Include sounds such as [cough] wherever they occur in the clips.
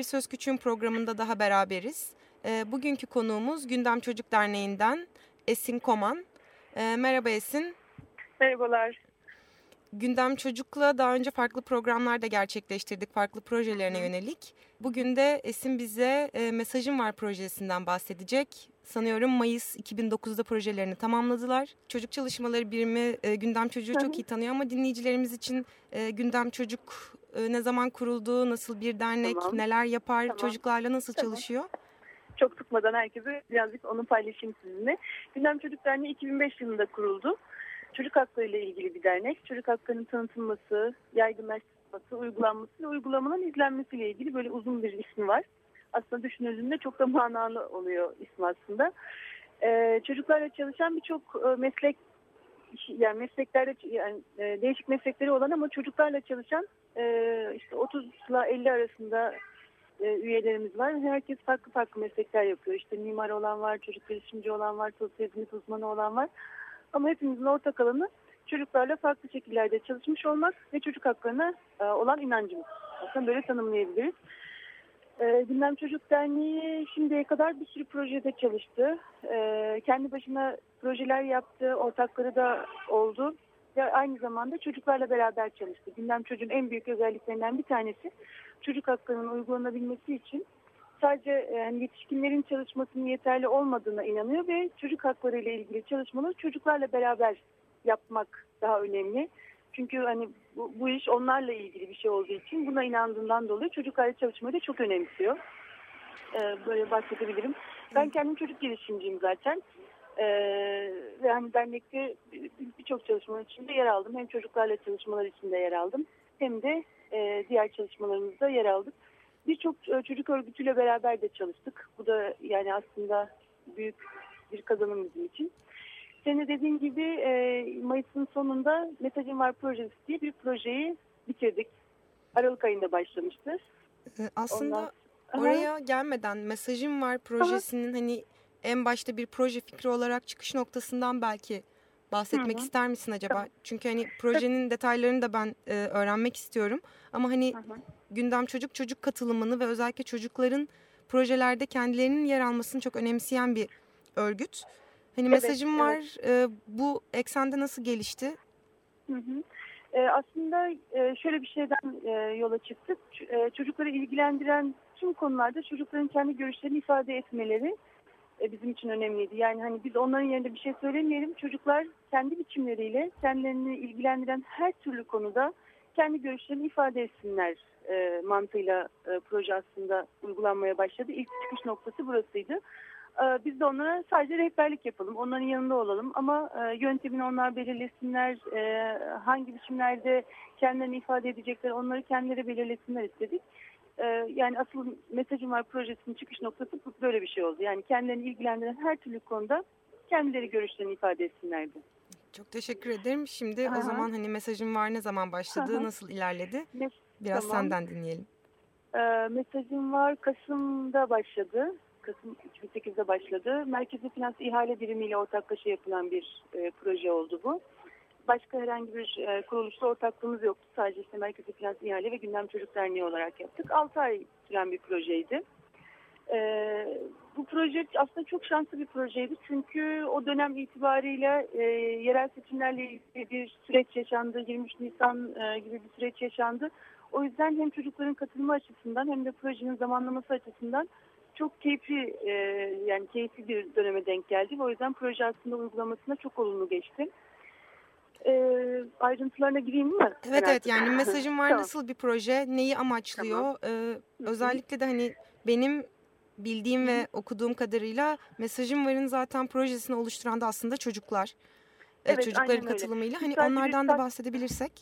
Bir Söz Küçüğün programında daha beraberiz. E, bugünkü konuğumuz Gündem Çocuk Derneği'nden Esin Koman. E, merhaba Esin. Merhabalar. Gündem Çocuk'la daha önce farklı programlar da gerçekleştirdik, farklı projelerine yönelik. Bugün de Esin bize e, Mesajım Var projesinden bahsedecek. Sanıyorum Mayıs 2009'da projelerini tamamladılar. Çocuk Çalışmaları Birimi e, Gündem Çocuğu çok iyi tanıyor ama dinleyicilerimiz için e, Gündem Çocuk e, ne zaman kuruldu, nasıl bir dernek, Tamam. neler yapar, Tamam. çocuklarla nasıl Tamam. çalışıyor? Çok sıkmadan herkese birazcık onu paylaşayım sizinle. Gündem Çocuk Derneği 2005 yılında kuruldu. Çocuk hakları ile ilgili bir dernek. Çocuk haklarının tanıtılması, yaygınlaştırılması, uygulanması ve uygulamanın izlenmesiyle ilgili böyle uzun bir ismi var. Aslında düşünüldüğünde çok da manalı oluyor ismi aslında. Ee, çocuklarla çalışan birçok e, meslek yani mesleklerde yani e, değişik meslekleri olan ama çocuklarla çalışan e, işte 30 ile 50 arasında üyelerimiz var. Herkes farklı farklı meslekler yapıyor. İşte mimar olan var, çocuk gelişimci olan var, sosyal hizmet uzmanı olan var. Ama hepimizin ortak alanı çocuklarla farklı şekillerde çalışmış olmak ve çocuk haklarına e, olan inancımız. Aslında böyle tanımlayabiliriz. E, Gündem Çocuk Derneği şimdiye kadar bir sürü projede çalıştı. E, kendi başına projeler yaptı, ortakları da oldu. Ve aynı zamanda çocuklarla beraber çalıştı. Gündem Çocuğun en büyük özelliklerinden bir tanesi çocuk haklarının uygulanabilmesi için sadece e, yani yetişkinlerin çalışmasının yeterli olmadığına inanıyor ve çocuk hakları ile ilgili çalışmaları çocuklarla beraber yapmak daha önemli. Çünkü hani bu, bu iş onlarla ilgili bir şey olduğu için buna inandığından dolayı çocuklarla çalışmayı da çok önemsiyor. Ee, böyle bahsedebilirim. Ben kendim çocuk gelişimciyim zaten. Ee, ve hani dernekte bir- birçok çalışmanın içinde yer aldım. Hem çocuklarla çalışmalar içinde yer aldım hem de e, diğer çalışmalarımızda yer aldık. Birçok e, çocuk örgütüyle beraber de çalıştık. Bu da yani aslında büyük bir kazanım bizim için. Senin de dediğin gibi e, Mayıs'ın sonunda Mesajın Var projesi diye bir projeyi bitirdik. Aralık ayında başlamıştı. E, aslında Ondan- Aha. oraya gelmeden Mesajım Var projesinin hani en başta bir proje fikri olarak çıkış noktasından belki bahsetmek Hı hı. ister misin acaba? Çünkü hani projenin detaylarını da ben e, öğrenmek istiyorum. Ama hani Hı hı. gündem çocuk çocuk katılımını ve özellikle çocukların projelerde kendilerinin yer almasını çok önemseyen bir örgüt. Hani Evet, mesajım evet. var. e, bu eksende nasıl gelişti? Hı hı. Ee, aslında e, şöyle bir şeyden e, yola çıktık. Ç- e, çocukları ilgilendiren tüm konularda çocukların kendi görüşlerini ifade etmeleri e, bizim için önemliydi. Yani hani biz onların yerinde bir şey söylemeyelim. Çocuklar kendi biçimleriyle kendilerini ilgilendiren her türlü konuda kendi görüşlerini ifade etsinler e, mantığıyla e, proje aslında uygulanmaya başladı. İlk çıkış noktası burasıydı. E, Biz de onlara sadece rehberlik yapalım, onların yanında olalım ama e, yöntemini onlar belirlesinler, e, hangi biçimlerde kendilerini ifade edecekler onları kendileri belirlesinler istedik. E, Yani asıl mesajım var projesinin çıkış noktası böyle bir şey oldu. Yani kendilerini ilgilendiren her türlü konuda kendileri görüşlerini ifade etsinlerdi. Çok teşekkür ederim. Şimdi o Aha. zaman hani mesajım var ne zaman başladı, Aha. nasıl ilerledi? Mes- Biraz Tamam. senden dinleyelim. E, mesajım var Kasım'da başladı. Kasım 2008'de başladı. Merkezi Finans İhale Birimi ile ortaklaşa yapılan bir e, proje oldu bu. Başka herhangi bir e, kuruluşla ortaklığımız yoktu. Sadece işte Merkezi Finans İhale ve Gündem Çocuk Derneği olarak yaptık. 6 ay süren bir projeydi. E, bu proje aslında çok şanslı bir projeydi. Çünkü o dönem itibariyle e, yerel seçimlerle ilgili bir süreç yaşandı. 23 Nisan e, gibi bir süreç yaşandı. O yüzden hem çocukların katılımı açısından hem de projenin zamanlaması açısından çok keyifli e, yani keyifli bir döneme denk geldi. O yüzden proje aslında uygulamasına çok olumlu geçti. E, ayrıntılarına gireyim mi? Evet evet yani mesajım var Tamam. nasıl bir proje, neyi amaçlıyor? Ee, özellikle de hani benim bildiğim ve okuduğum kadarıyla mesajım varın zaten projesini oluşturan da aslında çocuklar. Ee, Evet, çocukların öyle. katılımıyla hani Sadece onlardan da bahsedebilirsek.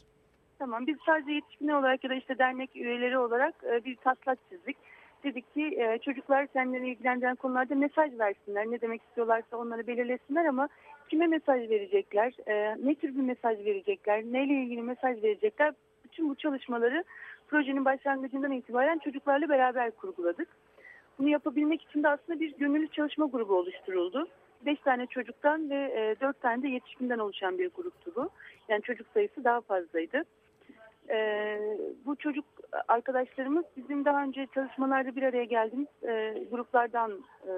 Tamam biz sadece yetişkinler olarak ya da işte dernek üyeleri olarak e, bir taslak çizdik. Dedik ki e, çocuklar kendilerini ilgilendiren konularda mesaj versinler. Ne demek istiyorlarsa onları belirlesinler ama kime mesaj verecekler, e, ne tür bir mesaj verecekler, neyle ilgili mesaj verecekler. Bütün bu çalışmaları projenin başlangıcından itibaren çocuklarla beraber kurguladık. Bunu yapabilmek için de aslında bir gönüllü çalışma grubu oluşturuldu. Beş tane çocuktan ve e, dört tane de yetişkinden oluşan bir gruptu bu. Yani çocuk sayısı daha fazlaydı. E, bu çocuk arkadaşlarımız bizim daha önce çalışmalarda bir araya geldiğimiz e, gruplardan e,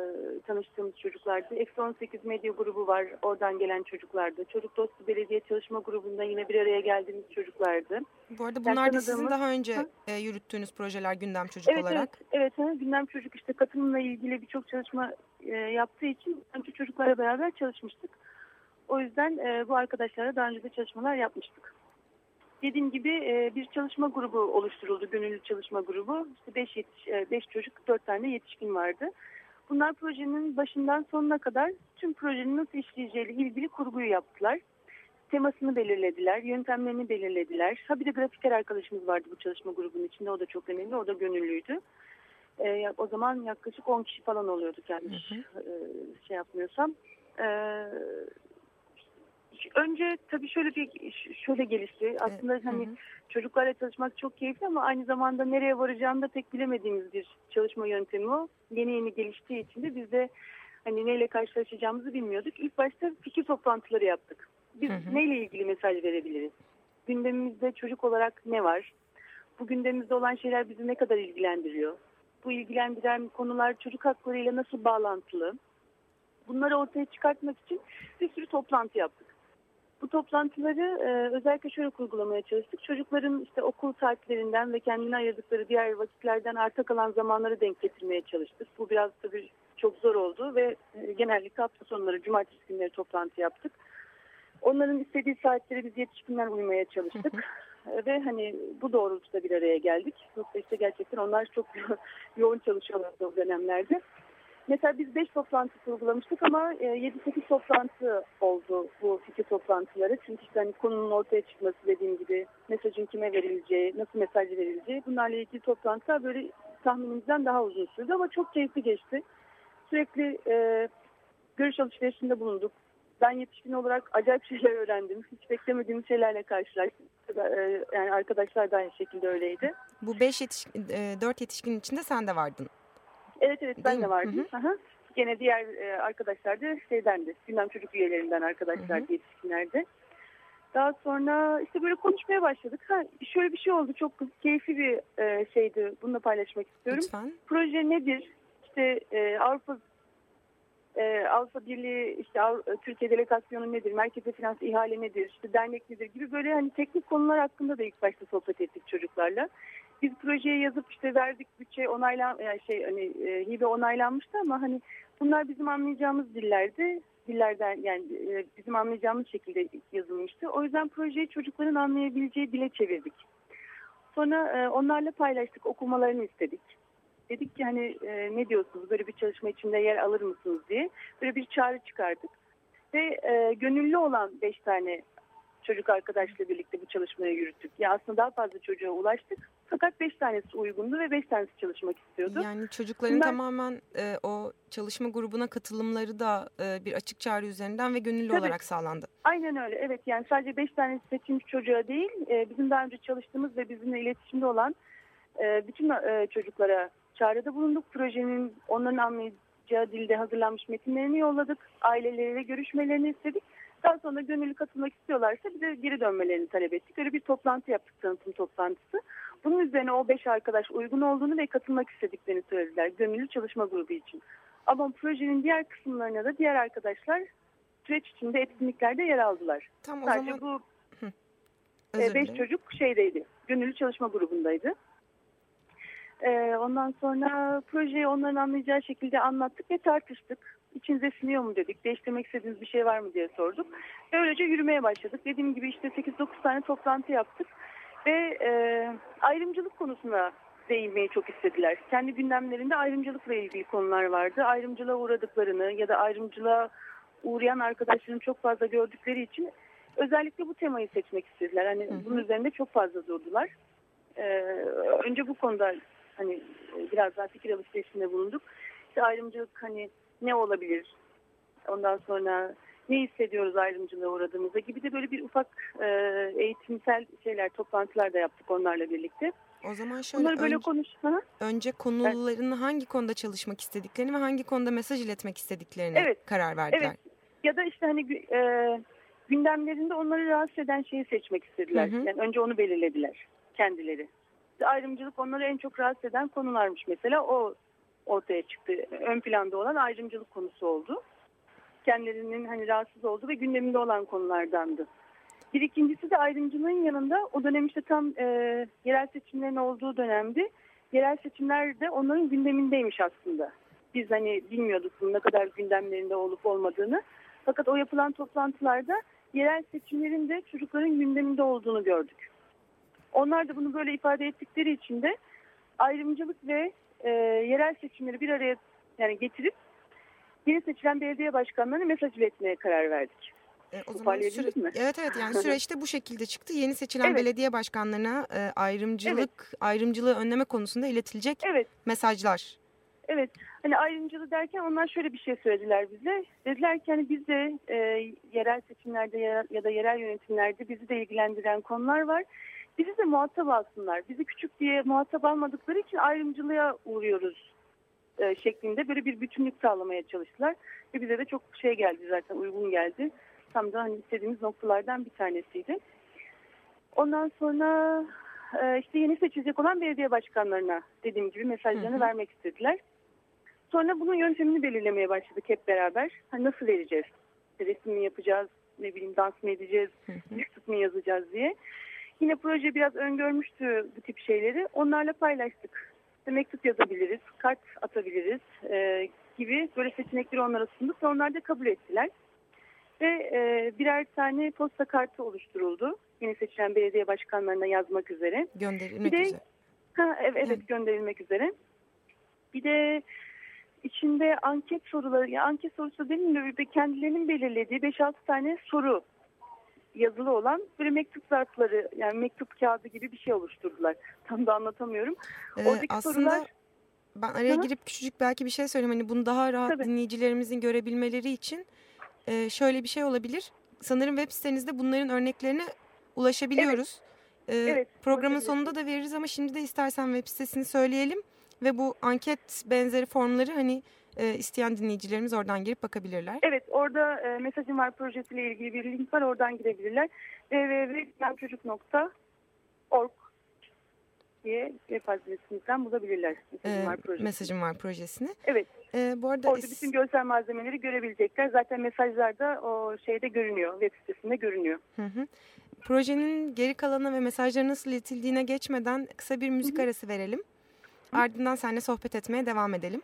tanıştığımız çocuklardı. Eksi 18 medya grubu var oradan gelen çocuklardı. Çocuk Dostu Belediye Çalışma Grubu'nda yine bir araya geldiğimiz çocuklardı. Bu arada bunlar yani da sizin daha önce e, yürüttüğünüz projeler Gündem Çocuk evet, olarak. Evet, evet Gündem Çocuk işte katılımla ilgili birçok çalışma e, yaptığı için önce çocuklarla beraber çalışmıştık. O yüzden e, bu arkadaşlara daha önce de çalışmalar yapmıştık dediğim gibi e, bir çalışma grubu oluşturuldu, gönüllü çalışma grubu. İşte 5 yetiş, e, beş çocuk, 4 tane yetişkin vardı. Bunlar projenin başından sonuna kadar tüm projenin nasıl işleyeceğiyle ilgili kurguyu yaptılar. Temasını belirlediler, yöntemlerini belirlediler. Ha bir de grafiker arkadaşımız vardı bu çalışma grubunun içinde, o da çok önemli, o da gönüllüydü. E, o zaman yaklaşık 10 kişi falan oluyorduk yani hı hı. E, şey yapmıyorsam. E, önce tabii şöyle bir şöyle gelişti. Aslında evet. hani hı hı. çocuklarla çalışmak çok keyifli ama aynı zamanda nereye varacağını da pek bilemediğimiz bir çalışma yöntemi o. Yeni yeni geliştiği için de biz de hani neyle karşılaşacağımızı bilmiyorduk. İlk başta fikir toplantıları yaptık. Biz hı hı. neyle ilgili mesaj verebiliriz? Gündemimizde çocuk olarak ne var? Bu gündemimizde olan şeyler bizi ne kadar ilgilendiriyor? Bu ilgilendiren konular çocuk haklarıyla nasıl bağlantılı? Bunları ortaya çıkartmak için bir sürü toplantı yaptık. Bu toplantıları e, özellikle şöyle kurgulamaya çalıştık. Çocukların işte okul saatlerinden ve kendine ayırdıkları diğer vakitlerden arta kalan zamanları denk getirmeye çalıştık. Bu biraz tabii çok zor oldu ve e, genellikle hafta sonları, cumartesi günleri toplantı yaptık. Onların istediği saatleri biz yetişkinler uymaya çalıştık. Ve hani bu doğrultuda bir araya geldik. Yoksa işte gerçekten onlar çok [laughs] yoğun çalışıyorlar o dönemlerde. Mesela biz 5 toplantı uygulamıştık ama 7-8 e, toplantı oldu bu fikir toplantıları. Çünkü işte hani konunun ortaya çıkması dediğim gibi mesajın kime verileceği, nasıl mesaj verileceği bunlarla ilgili toplantılar böyle tahminimizden daha uzun sürdü ama çok keyifli geçti. Sürekli e, görüş alışverişinde bulunduk. Ben yetişkin olarak acayip şeyler öğrendim. Hiç beklemediğim şeylerle karşılaştım. E, yani arkadaşlar da aynı şekilde öyleydi. Bu 5 yetişkin, 4 yetişkin içinde sen de vardın. Evet evet ben de vardım. Hı hı. Gene diğer e, arkadaşlar da şeydendi. Gündem çocuk üyelerinden arkadaşlar yetişkinlerdi. Daha sonra işte böyle konuşmaya başladık. Ha, şöyle bir şey oldu. Çok keyifli bir e, şeydi. Bunu da paylaşmak istiyorum. Lütfen. Proje nedir? İşte e, Avrupa e, Avrupa Birliği, işte Avrupa, Türkiye Delegasyonu nedir? Merkezi Finans ihale nedir? İşte dernek nedir? Gibi böyle hani teknik konular hakkında da ilk başta sohbet ettik çocuklarla biz projeye yazıp işte verdik bütçe onaylan yani şey hani e, hibe onaylanmıştı ama hani bunlar bizim anlayacağımız dillerdi. Dillerden yani e, bizim anlayacağımız şekilde yazılmıştı. O yüzden projeyi çocukların anlayabileceği dile çevirdik. Sonra e, onlarla paylaştık, okumalarını istedik. Dedik ki hani e, ne diyorsunuz böyle bir çalışma içinde yer alır mısınız diye. Böyle bir çağrı çıkardık. Ve e, gönüllü olan beş tane çocuk arkadaşla birlikte bu çalışmayı yürüttük. Ya aslında daha fazla çocuğa ulaştık. Fakat beş tanesi uygundu ve beş tanesi çalışmak istiyordu. Yani çocukların Bunlar, tamamen e, o çalışma grubuna katılımları da e, bir açık çağrı üzerinden ve gönüllü tabii, olarak sağlandı. Aynen öyle. Evet yani sadece beş tanesi seçilmiş çocuğa değil, e, bizim daha önce çalıştığımız ve bizimle iletişimde olan e, bütün e, çocuklara çağrıda bulunduk. Projenin onların anlayacağı dilde hazırlanmış metinlerini yolladık. Aileleriyle görüşmelerini istedik daha sonra gönüllü katılmak istiyorlarsa bize geri dönmelerini talep ettik. Öyle bir toplantı yaptık, tanıtım toplantısı. Bunun üzerine o beş arkadaş uygun olduğunu ve katılmak istediklerini söylediler gönüllü çalışma grubu için. Ama projenin diğer kısımlarına da diğer arkadaşlar süreç içinde etkinliklerde yer aldılar. Tam Sadece zaman... bu e, beş çocuk şeydeydi, gönüllü çalışma grubundaydı. Ee, ondan sonra projeyi onların anlayacağı şekilde anlattık ve tartıştık içinize siniyor mu dedik. Değiştirmek istediğiniz bir şey var mı diye sorduk. Ve öylece yürümeye başladık. Dediğim gibi işte 8-9 tane toplantı yaptık. Ve e, ayrımcılık konusuna değinmeyi çok istediler. Kendi gündemlerinde ayrımcılıkla ilgili konular vardı. Ayrımcılığa uğradıklarını ya da ayrımcılığa uğrayan arkadaşların çok fazla gördükleri için özellikle bu temayı seçmek istediler. Hani hı hı. bunun üzerinde çok fazla durdular. Ee, önce bu konuda hani biraz daha fikir alışverişinde bulunduk. İşte ayrımcılık hani ne olabilir? Ondan sonra ne hissediyoruz ayrımcılığa uğradığımızda gibi de böyle bir ufak e, eğitimsel şeyler, toplantılar da yaptık onlarla birlikte. O zaman şöyle Bunları böyle önce, konuş. Ha? önce konularını hangi konuda çalışmak istediklerini ve hangi konuda mesaj iletmek istediklerini Evet. karar verdiler. Evet. Ya da işte hani e, gündemlerinde onları rahatsız eden şeyi seçmek istediler. Hı hı. Yani önce onu belirlediler kendileri. Ayrımcılık onları en çok rahatsız eden konularmış mesela. O ortaya çıktı. Ön planda olan ayrımcılık konusu oldu. Kendilerinin hani rahatsız olduğu ve gündeminde olan konulardandı. Bir ikincisi de ayrımcılığın yanında o dönem işte tam e, yerel seçimlerin olduğu dönemdi. Yerel seçimler de onların gündemindeymiş aslında. Biz hani bilmiyorduk bunun ne kadar gündemlerinde olup olmadığını. Fakat o yapılan toplantılarda yerel seçimlerin de çocukların gündeminde olduğunu gördük. Onlar da bunu böyle ifade ettikleri için de ayrımcılık ve e, yerel seçimleri bir araya yani getirip yeni seçilen belediye başkanlarına mesaj iletmeye karar verdik. E, o zaman süre- mi? Evet evet yani [laughs] süreçte bu şekilde çıktı. Yeni seçilen Evet. belediye başkanlarına e, ayrımcılık ayrımcılığı önleme konusunda iletilecek Evet, mesajlar. evet. Hani ayrımcılık derken onlar şöyle bir şey söylediler bize. Dediler ki hani biz de e, yerel seçimlerde ya, ya da yerel yönetimlerde bizi de ilgilendiren konular var. Bizi de muhatap alsınlar. Bizi küçük diye muhatap almadıkları için ayrımcılığa uğruyoruz e, şeklinde böyle bir bütünlük sağlamaya çalıştılar. Ve bize de çok şey geldi zaten uygun geldi. Tam da hani istediğimiz noktalardan bir tanesiydi. Ondan sonra e, işte yeni seçilecek olan belediye başkanlarına dediğim gibi mesajlarını Hı hı. vermek istediler. Sonra bunun yöntemini belirlemeye başladık hep beraber. Hani nasıl vereceğiz? Resim mi yapacağız? Ne bileyim dans mı edeceğiz? Mektup mu yazacağız diye. Yine proje biraz öngörmüştü bu tip şeyleri. Onlarla paylaştık. İşte mektup yazabiliriz, kart atabiliriz e, gibi böyle seçenekleri onlara sunduk ve onlar da kabul ettiler. Ve e, birer tane posta kartı oluşturuldu. Yeni seçilen belediye başkanlarına yazmak üzere. Gönderilmek Bir de- üzere. Ha, evet, evet gönderilmek üzere. Bir de içinde anket soruları, ya anket sorusu demeyeyim de bir kendilerinin belirlediği 5-6 tane soru yazılı olan böyle mektup zarfları yani mektup kağıdı gibi bir şey oluşturdular. Tam da anlatamıyorum. Ee, Oradaki aslında sorular ben araya Hı girip küçücük belki bir şey söyleyeyim. Hani bunu daha rahat Tabii. dinleyicilerimizin görebilmeleri için e, şöyle bir şey olabilir. Sanırım web sitenizde bunların örneklerine ulaşabiliyoruz. Ee, Evet, programın sonunda da veririz ama şimdi de istersen web sitesini söyleyelim ve bu anket benzeri formları hani e, isteyen dinleyicilerimiz oradan girip bakabilirler. Evet orada e, Mesajım Var projesiyle ilgili bir link var oradan girebilirler. www.org diye web adresimizden bulabilirler Mesajım Ee, Var projesini. mesajım var projesini. Evet Ee, bu arada orada bütün görsel malzemeleri görebilecekler. Zaten mesajlarda o şeyde görünüyor web sitesinde görünüyor. Hı hı. Projenin geri kalanına ve mesajlara nasıl iletildiğine geçmeden kısa bir müzik arası verelim. Ardından seninle sohbet etmeye devam edelim.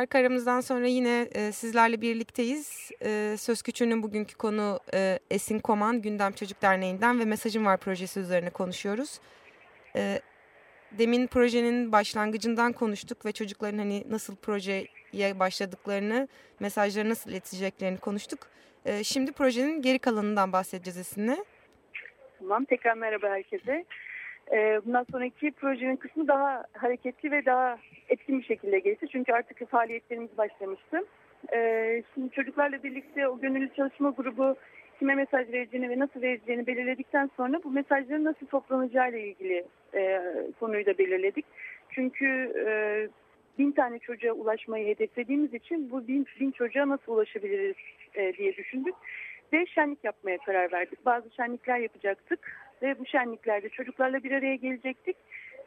Şarkı aramızdan sonra yine e, sizlerle birlikteyiz. E, Söz Küçüğü'nün bugünkü konu e, Esin Koman Gündem Çocuk Derneği'nden ve Mesajım Var projesi üzerine konuşuyoruz. E, demin projenin başlangıcından konuştuk ve çocukların hani nasıl projeye başladıklarını, mesajları nasıl ileteceklerini konuştuk. E, şimdi projenin geri kalanından bahsedeceğiz Esin'le. Tamam tekrar merhaba herkese. Ee, bundan sonraki projenin kısmı daha hareketli ve daha etkin bir şekilde geçti. Çünkü artık faaliyetlerimiz başlamıştı. Ee, şimdi çocuklarla birlikte o gönüllü çalışma grubu kime mesaj vereceğini ve nasıl vereceğini belirledikten sonra bu mesajların nasıl toplanacağı ile ilgili e, konuyu da belirledik. Çünkü e, bin tane çocuğa ulaşmayı hedeflediğimiz için bu bin, bin çocuğa nasıl ulaşabiliriz e, diye düşündük. Ve şenlik yapmaya karar verdik. Bazı şenlikler yapacaktık ve bu şenliklerde çocuklarla bir araya gelecektik.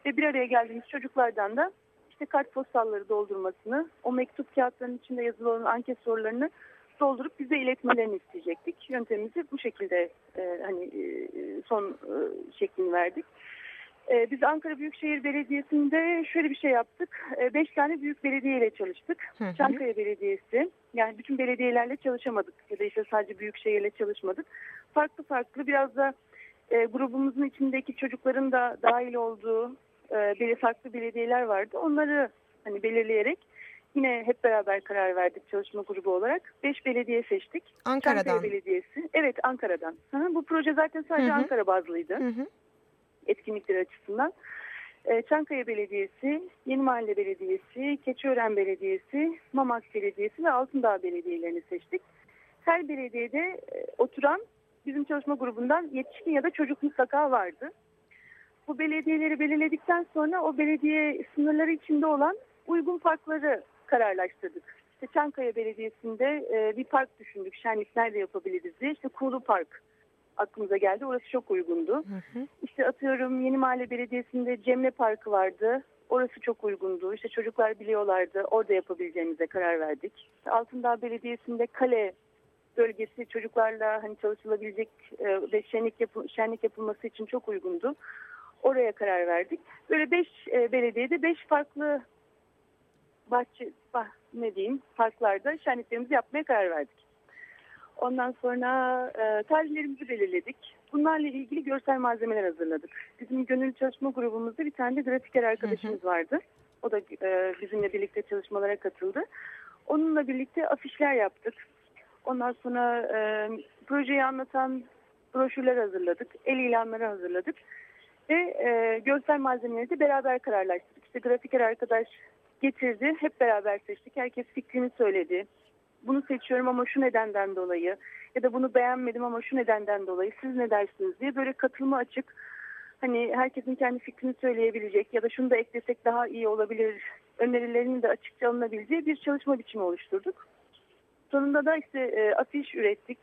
Ve bir araya geldiğimiz çocuklardan da işte kartpostalları doldurmasını, o mektup kağıtlarının içinde yazılı olan anket sorularını doldurup bize iletmelerini isteyecektik. Yöntemimizi bu şekilde e, hani e, son e, şeklini verdik. E, biz Ankara Büyükşehir Belediyesi'nde şöyle bir şey yaptık. E, beş tane büyük belediye ile çalıştık. Hı hı. Çankaya Belediyesi, yani bütün belediyelerle çalışamadık ya da işte sadece Büyükşehir'le çalışmadık. Farklı farklı biraz da e, grubumuzun içindeki çocukların da dahil olduğu e, biri farklı belediyeler vardı. Onları hani belirleyerek yine hep beraber karar verdik çalışma grubu olarak. Beş belediye seçtik. Ankara'dan. Çankaya Belediyesi. Evet Ankara'dan. Hı bu proje zaten sadece Hı hı. Ankara bazlıydı Hı hı. etkinlikler açısından. Ee, Çankaya Belediyesi, Yeni Mahalle Belediyesi, Keçiören Belediyesi, Mamak Belediyesi ve Altındağ Belediyelerini seçtik. Her belediyede e, oturan bizim çalışma grubundan yetişkin ya da çocuk mutlaka vardı. Bu belediyeleri belirledikten sonra o belediye sınırları içinde olan uygun parkları kararlaştırdık. İşte Çankaya Belediyesi'nde e, bir park düşündük. Şenlik nerede yapabiliriz diye. İşte Kuğulu Park aklımıza geldi. Orası çok uygundu. Hı hı. İşte atıyorum Yeni Mahalle Belediyesi'nde Cemre Parkı vardı. Orası çok uygundu. İşte çocuklar biliyorlardı. Orada yapabileceğimize karar verdik. Altındağ Belediyesi'nde kale bölgesi çocuklarla hani çalışılabilecek e, ve şenlik, yapı, şenlik yapılması için çok uygundu. Oraya karar verdik. Böyle beş e, belediyede beş farklı bahçe, bah, ne diyeyim parklarda şenliklerimizi yapmaya karar verdik. Ondan sonra e, tarihlerimizi belirledik. Bunlarla ilgili görsel malzemeler hazırladık. Bizim gönüllü çalışma grubumuzda bir tane de grafiker arkadaşımız vardı. O da e, bizimle birlikte çalışmalara katıldı. Onunla birlikte afişler yaptık. Ondan sonra e, projeyi anlatan broşürler hazırladık. El ilanları hazırladık. Ve e, görsel malzemeleri de beraber kararlaştırdık. İşte grafiker arkadaş getirdi. Hep beraber seçtik. Herkes fikrini söyledi. Bunu seçiyorum ama şu nedenden dolayı ya da bunu beğenmedim ama şu nedenden dolayı siz ne dersiniz diye böyle katılma açık. Hani herkesin kendi fikrini söyleyebilecek ya da şunu da eklesek daha iyi olabilir önerilerinin de açıkça alınabileceği bir çalışma biçimi oluşturduk. Sonunda da işte e, afiş ürettik,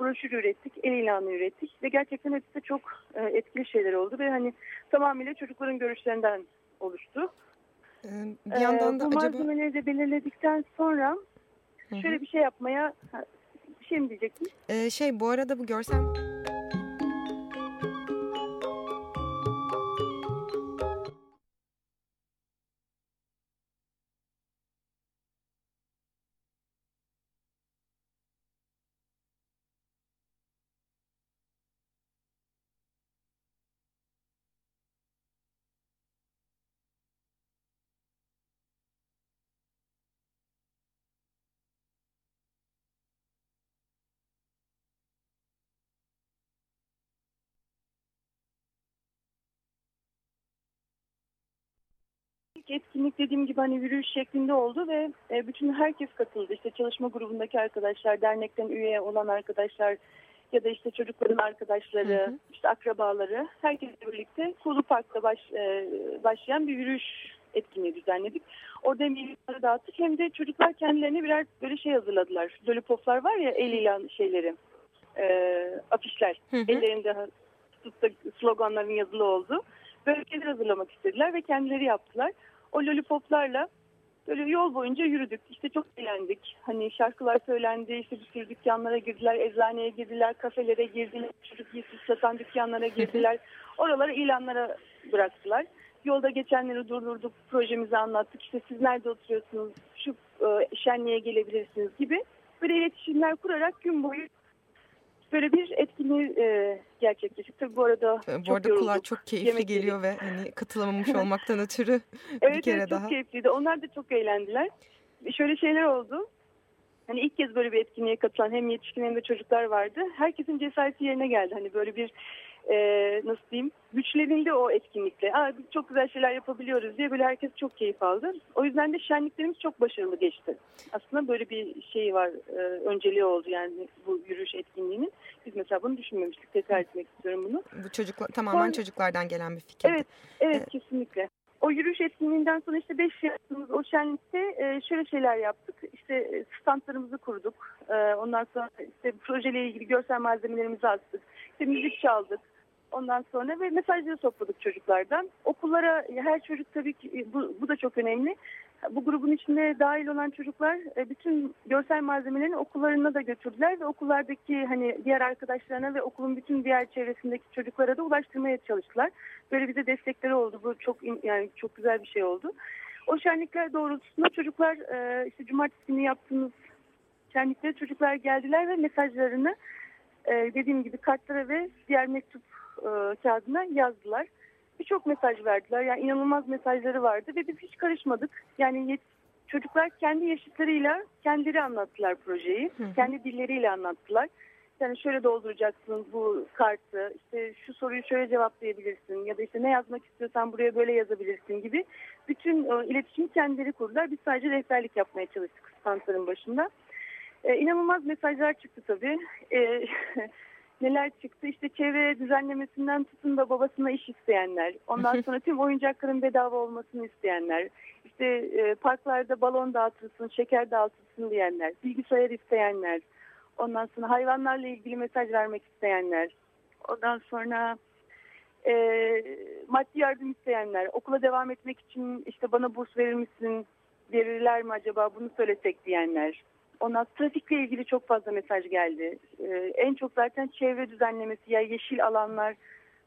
broşür ürettik, el ilanı ürettik ve gerçekten hepsi de çok e, etkili şeyler oldu ve hani tamamıyla çocukların görüşlerinden oluştu. Ee, bir yandan da Ee, bu acaba... malzemeleri de belirledikten sonra Hı hı. şöyle bir şey yapmaya bir şey mi diyecektin? Ee, şey bu arada bu görsel... İlk etkinlik dediğim gibi hani yürüyüş şeklinde oldu ve e, bütün herkes katıldı. İşte çalışma grubundaki arkadaşlar, dernekten üye olan arkadaşlar ya da işte çocukların arkadaşları, Hı hı. işte akrabaları herkesle birlikte Kulu Park'ta baş, e, başlayan bir yürüyüş etkinliği düzenledik. Orada hem ilanları dağıttık hem de çocuklar kendilerine birer böyle şey hazırladılar. Lollipoplar var ya el ilan şeyleri, e, afişler. Hı hı. Ellerinde sloganların yazılı olduğu. Böyle şeyler hazırlamak istediler ve kendileri yaptılar. O lollipoplarla böyle yol boyunca yürüdük. İşte çok eğlendik. Hani şarkılar söylendi, işte bir sürü dükkanlara girdiler, eczaneye girdiler, kafelere girdiler, çocuk giysisi satan dükkanlara girdiler. Oralara ilanlara bıraktılar. Yolda geçenleri durdurduk, projemizi anlattık. İşte siz nerede oturuyorsunuz, şu e, şenliğe gelebilirsiniz gibi. Böyle iletişimler kurarak gün boyu böyle bir etkinliği e, gerçekleştik. Tabii bu arada Ee, Bu çok arada yorulduk. kulağa çok keyifli Yemek geliyor ve hani [laughs] katılamamış olmaktan ötürü bir Evet, kere evet daha. çok keyifliydi. Onlar da çok eğlendiler. Şöyle şeyler oldu. Hani ilk kez böyle bir etkinliğe katılan hem yetişkin hem de çocuklar vardı. Herkesin cesareti yerine geldi. Hani böyle bir e, nasıl diyeyim güçlenildi o etkinlikle. Aa, çok güzel şeyler yapabiliyoruz diye böyle herkes çok keyif aldı. O yüzden de şenliklerimiz çok başarılı geçti. Aslında böyle bir şey var, e, önceliği oldu yani bu yürüyüş etkinliğinin. Biz mesela bunu düşünmemiştik. Tekrar etmek istiyorum bunu. Bu çocuklar tamamen Sonra- çocuklardan gelen bir fikirdi. Evet, evet kesinlikle. O yürüyüş etkinliğinden sonra işte 5 yaptığımız o şenlikte e, şöyle şeyler yaptık. İşte e, standlarımızı kurduk. E, ondan sonra işte projeyle ilgili görsel malzemelerimizi astık. İşte müzik çaldık. Ondan sonra ve mesajları topladık çocuklardan. Okullara her çocuk tabii ki e, bu, bu da çok önemli. Bu grubun içinde dahil olan çocuklar e, bütün görsel malzemelerini okullarına da götürdüler ve okullardaki hani diğer arkadaşlarına ve okulun bütün diğer çevresindeki çocuklara da ulaştırmaya çalıştılar. Böyle bize destekleri oldu. Bu çok yani çok güzel bir şey oldu. O şenlikler doğrultusunda çocuklar e, işte cumartesi günü yaptığımız şenliklere çocuklar geldiler ve mesajlarını dediğim gibi kartlara ve diğer mektup e, kağıdına yazdılar. Birçok mesaj verdiler. Yani inanılmaz mesajları vardı ve biz hiç karışmadık. Yani yet- çocuklar kendi yaşıtlarıyla kendileri anlattılar projeyi. Hı. Kendi dilleriyle anlattılar. Yani şöyle dolduracaksın bu kartı, işte şu soruyu şöyle cevaplayabilirsin ya da işte ne yazmak istiyorsan buraya böyle yazabilirsin gibi bütün e, iletişimi kendileri kurdular. Biz sadece rehberlik yapmaya çalıştık standların başında. E, inanılmaz mesajlar çıktı tabii. E, [laughs] neler çıktı? İşte çevre düzenlemesinden tutun da babasına iş isteyenler. Ondan sonra tüm oyuncakların bedava olmasını isteyenler. İşte e, parklarda balon dağıtılsın, şeker dağıtılsın diyenler. Bilgisayar isteyenler. Ondan sonra hayvanlarla ilgili mesaj vermek isteyenler. Ondan sonra e, maddi yardım isteyenler. Okula devam etmek için işte bana burs verir misin? Verirler mi acaba bunu söylesek diyenler. Ondan trafikle ilgili çok fazla mesaj geldi. Ee, en çok zaten çevre düzenlemesi ya yeşil alanlar,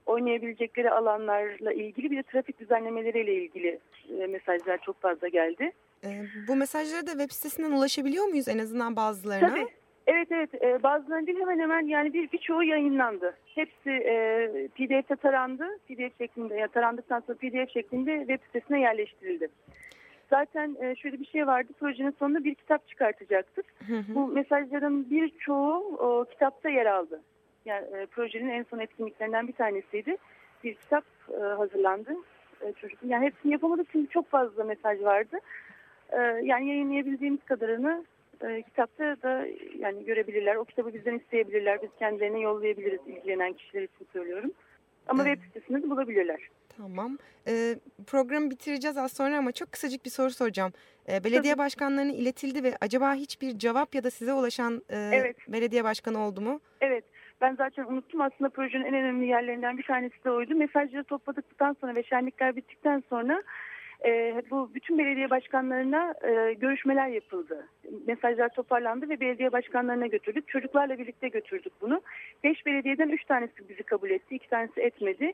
oynayabilecekleri alanlarla ilgili bir de trafik düzenlemeleriyle ilgili e, mesajlar çok fazla geldi. Ee, bu mesajlara da web sitesinden ulaşabiliyor muyuz en azından bazılarına? Tabii. Evet evet e, bazılarının değil hemen hemen yani bir birçoğu yayınlandı. Hepsi e, PDF'e tarandı. PDF şeklinde ya tarandıktan sonra PDF şeklinde web sitesine yerleştirildi. Zaten e, şöyle bir şey vardı. Projenin sonunda bir kitap çıkartacaktık. Hı hı. Bu mesajların birçoğu o, kitapta yer aldı. Yani e, projenin en son etkinliklerinden bir tanesiydi. Bir kitap e, hazırlandı. E, çocuk yani hepsini yapamadık çünkü çok fazla mesaj vardı. E, yani yayınlayabildiğimiz kadarını e, kitapta da yani görebilirler. O kitabı bizden isteyebilirler. Biz kendilerine yollayabiliriz ilgilenen kişiler için söylüyorum. Ama Evet. web sitesinde de bulabilirler. Tamam. Ee, programı bitireceğiz az sonra ama çok kısacık bir soru soracağım. Ee, belediye başkanlarına iletildi ve acaba hiçbir cevap ya da size ulaşan e, Evet. belediye başkanı oldu mu? Evet. Ben zaten unuttum aslında projenin en önemli yerlerinden bir tanesi de oydu. Mesajları topladıktan sonra ve şenlikler bittikten sonra e, bu bütün belediye başkanlarına e, görüşmeler yapıldı. Mesajlar toparlandı ve belediye başkanlarına götürdük. Çocuklarla birlikte götürdük bunu. Beş belediyeden üç tanesi bizi kabul etti, iki tanesi etmedi.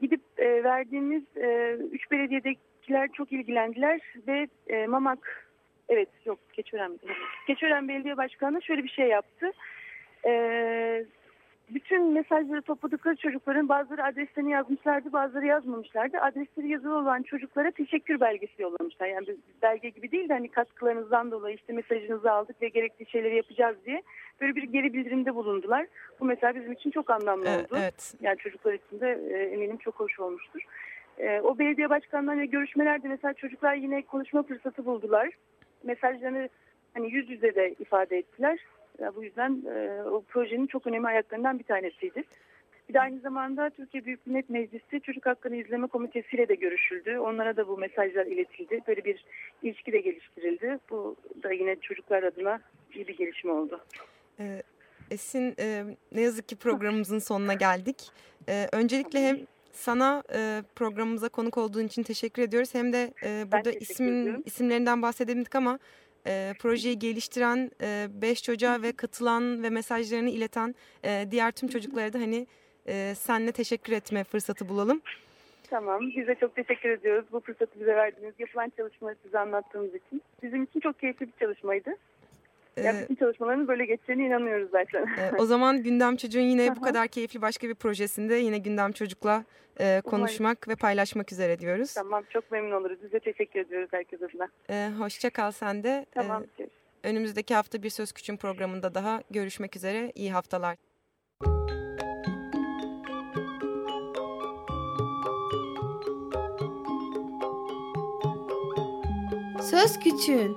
Gidip e, verdiğimiz e, üç belediyedekiler çok ilgilendiler ve e, Mamak, evet yok Keçören, Keçören Belediye Başkanı şöyle bir şey yaptı. E, bütün mesajları topladıkları çocukların bazıları adreslerini yazmışlardı, bazıları yazmamışlardı. Adresleri yazılı olan çocuklara teşekkür belgesi yollamışlar. Yani bir belge gibi değil de hani katkılarınızdan dolayı işte mesajınızı aldık ve gerekli şeyleri yapacağız diye böyle bir geri bildirimde bulundular. Bu mesela bizim için çok anlamlı Ee, oldu. evet. Yani çocuklar için de e, eminim çok hoş olmuştur. E, o belediye başkanlarıyla görüşmelerde mesela çocuklar yine konuşma fırsatı buldular. Mesajlarını hani yüz yüze de ifade ettiler. Ya bu yüzden e, o projenin çok önemli ayaklarından bir tanesiydi. Bir de aynı zamanda Türkiye Büyük Millet Meclisi Çocuk Hakları İzleme Komitesi ile de görüşüldü. Onlara da bu mesajlar iletildi. Böyle bir ilişki de geliştirildi. Bu da yine çocuklar adına iyi bir gelişme oldu. Ee, Esin e, ne yazık ki programımızın sonuna geldik. Öncelikle hem sana e, programımıza konuk olduğun için teşekkür ediyoruz. Hem de e, burada ismin ediyorum. isimlerinden bahsedemedik ama e, projeyi geliştiren e, beş çocuğa ve katılan ve mesajlarını ileten e, diğer tüm çocuklara da hani e, senle teşekkür etme fırsatı bulalım. Tamam. Biz de çok teşekkür ediyoruz bu fırsatı bize verdiğiniz, yapılan çalışmaları size anlattığımız için. Bizim için çok keyifli bir çalışmaydı. Ya Ee, bütün çalışmaların böyle geçeceğine inanıyoruz zaten. e, o zaman Gündem Çocuğun yine bu kadar keyifli başka bir projesinde yine Gündem Çocuk'la e, konuşmak ve paylaşmak üzere diyoruz. tamam çok memnun oluruz. Biz de teşekkür ediyoruz herkes adına. E, hoşça kal sen de. Tamam. önümüzdeki hafta bir Söz Küçüğün programında daha görüşmek üzere. İyi haftalar. Söz Küçüğün